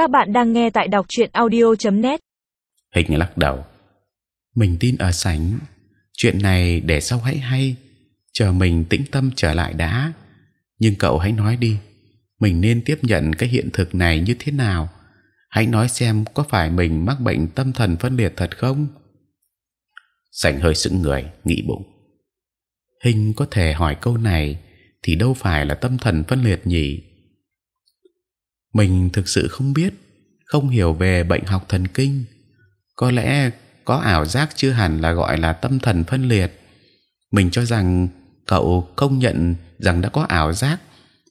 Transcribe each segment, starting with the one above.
Các bạn đang nghe tại đọc truyện audio.net. Hình lắc đầu. Mình tin ở sảnh. Chuyện này để sau hãy hay. Chờ mình tĩnh tâm trở lại đã. Nhưng cậu hãy nói đi. Mình nên tiếp nhận cái hiện thực này như thế nào? Hãy nói xem có phải mình mắc bệnh tâm thần phân liệt thật không? Sảnh hơi sững người, nghĩ bụng. Hình có thể hỏi câu này thì đâu phải là tâm thần phân liệt nhỉ? Mình thực sự không biết, không hiểu về bệnh học thần kinh. Có lẽ có ảo giác chưa hẳn là gọi là tâm thần phân liệt. Mình cho rằng cậu công nhận rằng đã có ảo giác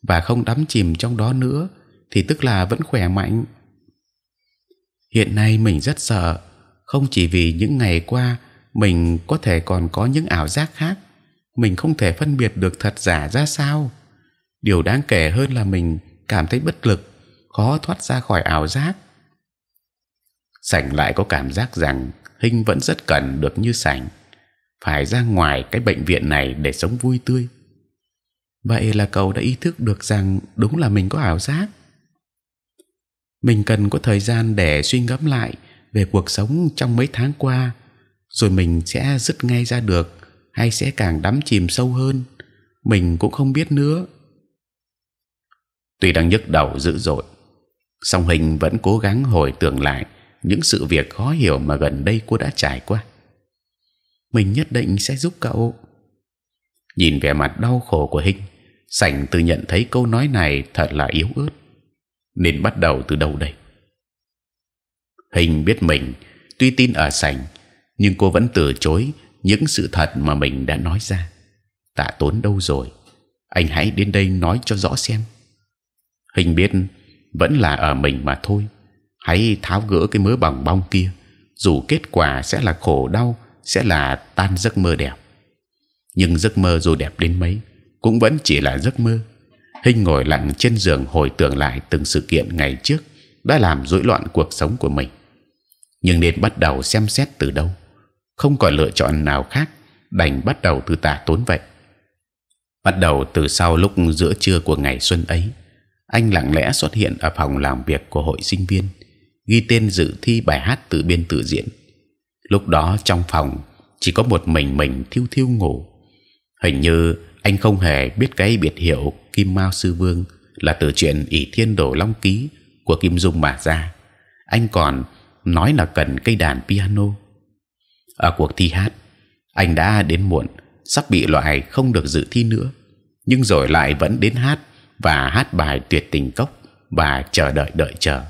và không đắm chìm trong đó nữa, thì tức là vẫn khỏe mạnh. Hiện nay mình rất sợ, không chỉ vì những ngày qua mình có thể còn có những ảo giác khác, mình không thể phân biệt được thật giả ra sao. Điều đáng kể hơn là mình cảm thấy bất lực, khó thoát ra khỏi ảo giác. Sảnh lại có cảm giác rằng Hinh vẫn rất cần được như Sảnh, phải ra ngoài cái bệnh viện này để sống vui tươi. Vậy là cậu đã ý thức được rằng đúng là mình có ảo giác. Mình cần có thời gian để suy ngẫm lại về cuộc sống trong mấy tháng qua, rồi mình sẽ dứt ngay ra được, hay sẽ càng đắm chìm sâu hơn. Mình cũng không biết nữa. Tuy đang nhức đầu dữ dội, song hình vẫn cố gắng hồi tưởng lại những sự việc khó hiểu mà gần đây cô đã trải qua. Mình nhất định sẽ giúp cậu. Nhìn vẻ mặt đau khổ của hình, sảnh từ nhận thấy câu nói này thật là yếu ớt. Nên bắt đầu từ đâu đây? Hình biết mình tuy tin ở sảnh, nhưng cô vẫn từ chối những sự thật mà mình đã nói ra. Tạ tốn đâu rồi? Anh hãy đến đây nói cho rõ xem. Hình biết vẫn là ở mình mà thôi. Hãy tháo gỡ cái mớ bằng bong kia, dù kết quả sẽ là khổ đau, sẽ là tan giấc mơ đẹp. Nhưng giấc mơ dù đẹp đến mấy, cũng vẫn chỉ là giấc mơ. Hinh ngồi lặng trên giường hồi tưởng lại từng sự kiện ngày trước đã làm rối loạn cuộc sống của mình. Nhưng nên bắt đầu xem xét từ đâu? Không còn lựa chọn nào khác, đành bắt đầu từ tả tốn vậy. Bắt đầu từ sau lúc giữa trưa của ngày xuân ấy, anh lặng lẽ xuất hiện ở phòng làm việc của hội sinh viên, ghi tên dự thi bài hát tự biên tự diễn. Lúc đó trong phòng chỉ có một mình mình thiêu thiêu ngủ. Hình như anh không hề biết cái biệt hiệu Kim Mao Sư Vương là từ chuyện ỷ Thiên đổ Long Ký của Kim Dung mà ra. Anh còn nói là cần cây đàn piano. Ở cuộc thi hát, anh đã đến muộn, sắp bị loại không được dự thi nữa, nhưng rồi lại vẫn đến hát và hát bài tuyệt tình cốc và chờ đợi đợi chờ.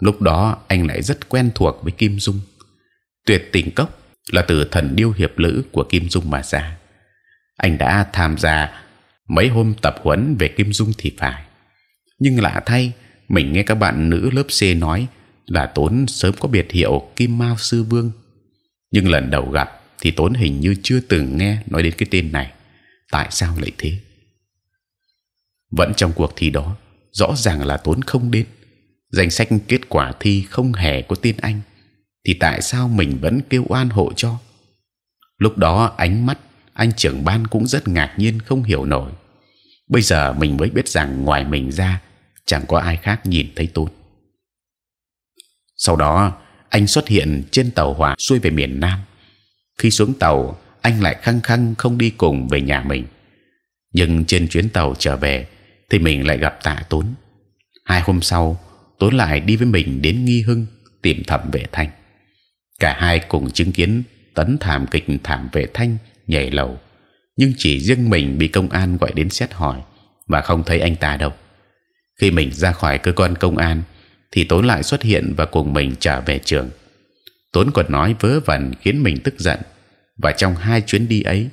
Lúc đó anh lại rất quen thuộc với Kim Dung. Tuyệt tình cốc là từ thần điêu hiệp lữ của Kim Dung mà ra. Anh đã tham gia mấy hôm tập huấn về Kim Dung thì phải. Nhưng lạ thay, mình nghe các bạn nữ lớp C nói là tốn sớm có biệt hiệu Kim Mao Sư Vương. Nhưng lần đầu gặp thì tốn hình như chưa từng nghe nói đến cái tên này. Tại sao lại thế? Vẫn trong cuộc thi đó, rõ ràng là tốn không đến. Danh sách kết quả thi không hề có tên anh, thì tại sao mình vẫn kêu oan hộ cho? Lúc đó ánh mắt anh trưởng ban cũng rất ngạc nhiên không hiểu nổi. Bây giờ mình mới biết rằng ngoài mình ra chẳng có ai khác nhìn thấy tôi. Sau đó anh xuất hiện trên tàu hỏa xuôi về miền Nam. Khi xuống tàu, anh lại khăng khăng không đi cùng về nhà mình. Nhưng trên chuyến tàu trở về, thì mình lại gặp Tạ Tốn. Hai hôm sau, Tốn lại đi với mình đến Nghi Hưng tìm thẩm vệ thanh. Cả hai cùng chứng kiến tấn thảm kịch thảm vệ thanh nhảy lầu, nhưng chỉ riêng mình bị công an gọi đến xét hỏi và không thấy anh ta đâu. Khi mình ra khỏi cơ quan công an, thì Tốn lại xuất hiện và cùng mình trở về trường. Tốn còn nói vớ vẩn khiến mình tức giận và trong hai chuyến đi ấy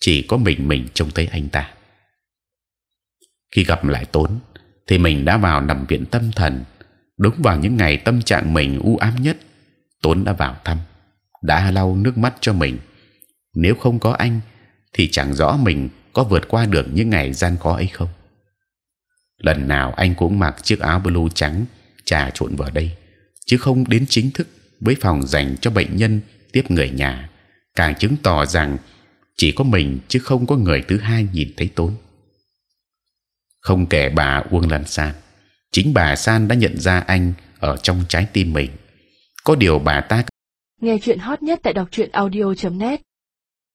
chỉ có mình mình trông thấy anh ta. Khi gặp lại Tốn, thì mình đã vào nằm viện tâm thần. Đúng vào những ngày tâm trạng mình u ám nhất, Tốn đã vào thăm, đã lau nước mắt cho mình. Nếu không có anh, thì chẳng rõ mình có vượt qua được những ngày gian khó ấy không. Lần nào anh cũng mặc chiếc áo blue trắng trà trộn vào đây, chứ không đến chính thức với phòng dành cho bệnh nhân tiếp người nhà, càng chứng tỏ rằng chỉ có mình chứ không có người thứ hai nhìn thấy tốn. Không kể bà Uông Lan San, chính bà San đã nhận ra anh ở trong trái tim mình. Có điều bà ta nghe chuyện hot nhất tại đọc truyện audio .net.